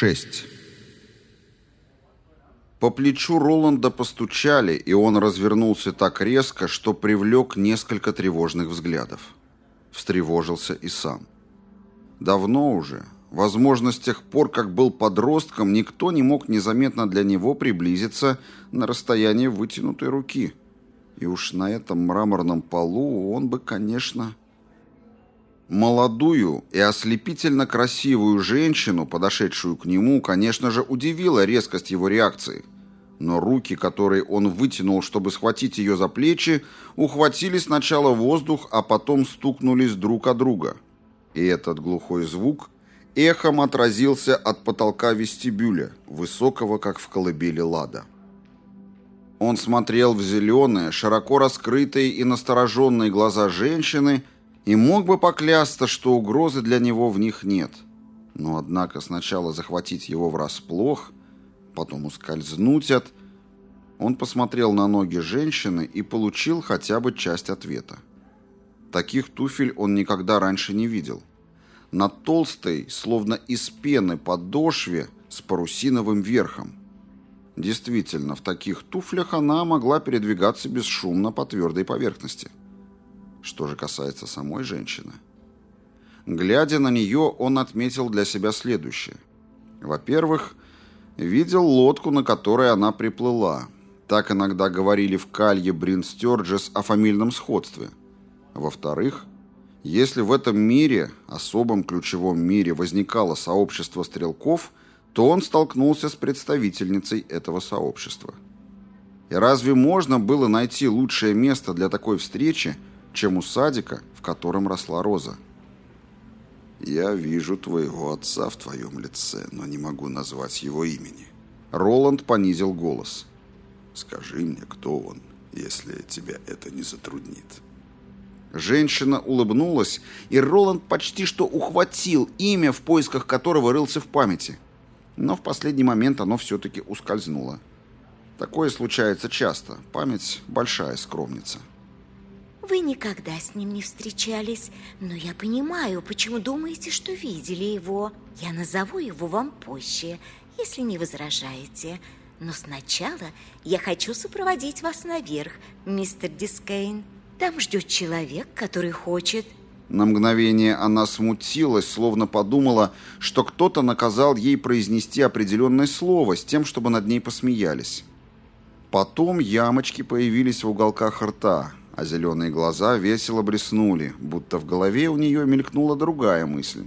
6. По плечу Роланда постучали, и он развернулся так резко, что привлек несколько тревожных взглядов. Встревожился и сам. Давно уже, возможно, с тех пор, как был подростком, никто не мог незаметно для него приблизиться на расстояние вытянутой руки. И уж на этом мраморном полу он бы, конечно... Молодую и ослепительно красивую женщину, подошедшую к нему, конечно же, удивила резкость его реакции. Но руки, которые он вытянул, чтобы схватить ее за плечи, ухватили сначала воздух, а потом стукнулись друг о друга. И этот глухой звук эхом отразился от потолка вестибюля, высокого, как в колыбели лада. Он смотрел в зеленые, широко раскрытые и настороженные глаза женщины и мог бы поклясться, что угрозы для него в них нет. Но однако сначала захватить его врасплох, потом ускользнуть от... Он посмотрел на ноги женщины и получил хотя бы часть ответа. Таких туфель он никогда раньше не видел. На толстой, словно из пены подошве, с парусиновым верхом. Действительно, в таких туфлях она могла передвигаться бесшумно по твердой поверхности. Что же касается самой женщины. Глядя на нее, он отметил для себя следующее. Во-первых, видел лодку, на которой она приплыла. Так иногда говорили в Калье Брин Стёрджес о фамильном сходстве. Во-вторых, если в этом мире, особом ключевом мире, возникало сообщество стрелков, то он столкнулся с представительницей этого сообщества. И разве можно было найти лучшее место для такой встречи, чем у садика, в котором росла роза. «Я вижу твоего отца в твоем лице, но не могу назвать его имени». Роланд понизил голос. «Скажи мне, кто он, если тебя это не затруднит». Женщина улыбнулась, и Роланд почти что ухватил имя, в поисках которого рылся в памяти. Но в последний момент оно все-таки ускользнуло. Такое случается часто. Память – большая скромница. Вы никогда с ним не встречались, но я понимаю, почему думаете, что видели его. Я назову его вам позже, если не возражаете. Но сначала я хочу сопроводить вас наверх, мистер Дискейн. Там ждет человек, который хочет... На мгновение она смутилась, словно подумала, что кто-то наказал ей произнести определенное слово с тем, чтобы над ней посмеялись. Потом ямочки появились в уголках рта, а зеленые глаза весело блеснули, будто в голове у нее мелькнула другая мысль.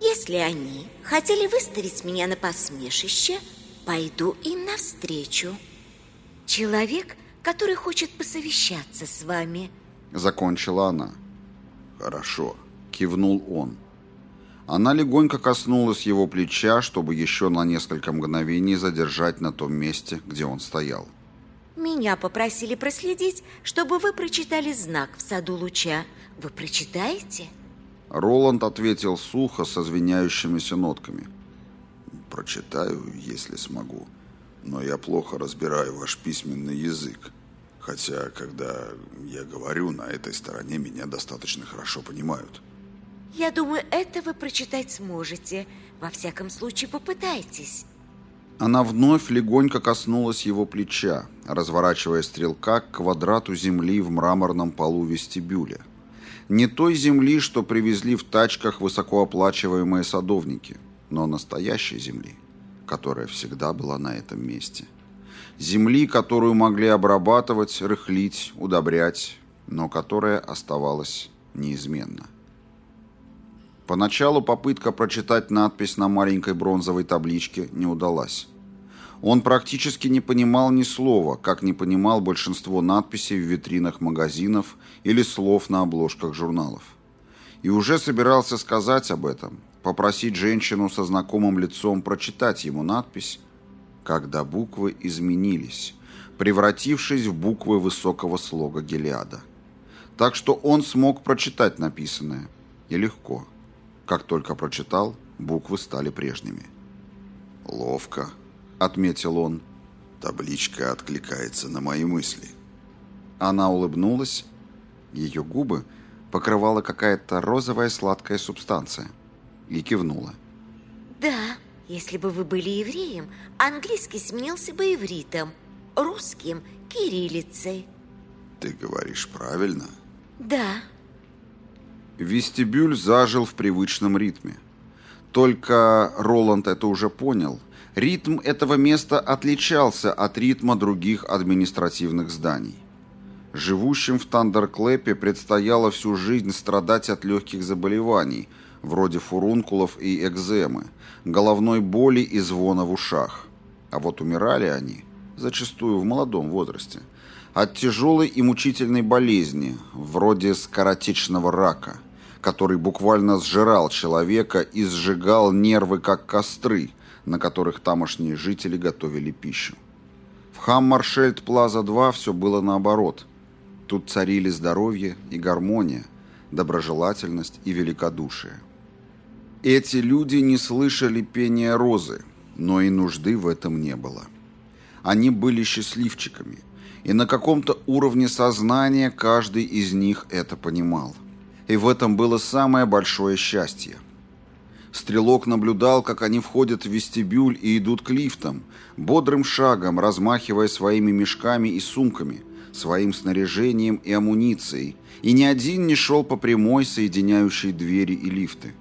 «Если они хотели выставить меня на посмешище, пойду им навстречу. Человек, который хочет посовещаться с вами». Закончила она. «Хорошо», — кивнул он. Она легонько коснулась его плеча, чтобы еще на несколько мгновений задержать на том месте, где он стоял. Меня попросили проследить, чтобы вы прочитали знак в саду луча. Вы прочитаете? Роланд ответил сухо, со звеняющимися нотками. Прочитаю, если смогу. Но я плохо разбираю ваш письменный язык. Хотя, когда я говорю, на этой стороне меня достаточно хорошо понимают. Я думаю, это вы прочитать сможете. Во всяком случае, попытайтесь. Она вновь легонько коснулась его плеча, разворачивая стрелка к квадрату земли в мраморном полу вестибюля. Не той земли, что привезли в тачках высокооплачиваемые садовники, но настоящей земли, которая всегда была на этом месте. Земли, которую могли обрабатывать, рыхлить, удобрять, но которая оставалась неизменна. Поначалу попытка прочитать надпись на маленькой бронзовой табличке не удалась. Он практически не понимал ни слова, как не понимал большинство надписей в витринах магазинов или слов на обложках журналов. И уже собирался сказать об этом, попросить женщину со знакомым лицом прочитать ему надпись, когда буквы изменились, превратившись в буквы высокого слога Гелиада. Так что он смог прочитать написанное, и легко – как только прочитал, буквы стали прежними. «Ловко», — отметил он. «Табличка откликается на мои мысли». Она улыбнулась. Ее губы покрывала какая-то розовая сладкая субстанция. И кивнула. «Да, Если бы вы были евреем, английский сменился бы ивритом, русским – кириллицей. Ты говоришь правильно? Да. Вестибюль зажил в привычном ритме. Только Роланд это уже понял. Ритм этого места отличался от ритма других административных зданий. Живущим в Тандерклэпе предстояло всю жизнь страдать от легких заболеваний, вроде фурункулов и экземы, головной боли и звона в ушах. А вот умирали они, зачастую в молодом возрасте, от тяжелой и мучительной болезни, вроде скоротечного рака, который буквально сжирал человека и сжигал нервы, как костры, на которых тамошние жители готовили пищу. В Хаммаршельд Плаза 2 все было наоборот. Тут царили здоровье и гармония, доброжелательность и великодушие. Эти люди не слышали пения розы, но и нужды в этом не было. Они были счастливчиками, и на каком-то уровне сознания каждый из них это понимал. И в этом было самое большое счастье. Стрелок наблюдал, как они входят в вестибюль и идут к лифтам, бодрым шагом размахивая своими мешками и сумками, своим снаряжением и амуницией, и ни один не шел по прямой, соединяющей двери и лифты.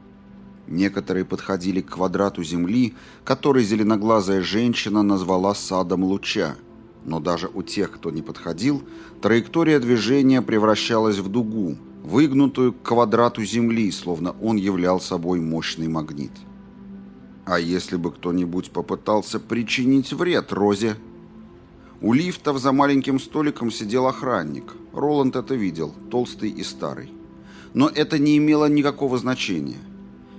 Некоторые подходили к квадрату земли, который зеленоглазая женщина назвала садом луча. Но даже у тех, кто не подходил, траектория движения превращалась в дугу, выгнутую к квадрату земли, словно он являл собой мощный магнит. А если бы кто-нибудь попытался причинить вред Розе? У лифтов за маленьким столиком сидел охранник. Роланд это видел, толстый и старый. Но это не имело никакого значения.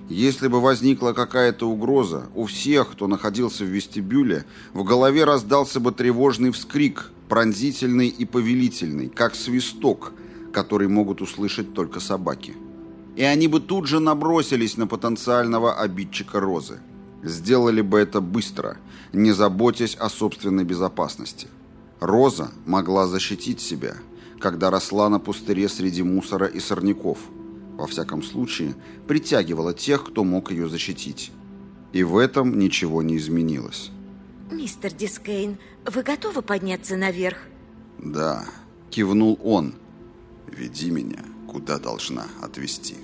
Если бы возникла какая-то угроза, у всех, кто находился в вестибюле, в голове раздался бы тревожный вскрик, пронзительный и повелительный, как свисток, который могут услышать только собаки. И они бы тут же набросились на потенциального обидчика Розы. Сделали бы это быстро, не заботясь о собственной безопасности. Роза могла защитить себя, когда росла на пустыре среди мусора и сорняков – во всяком случае, притягивала тех, кто мог ее защитить. И в этом ничего не изменилось. Мистер Дискейн, вы готовы подняться наверх? Да, кивнул он. Веди меня, куда должна отвезти.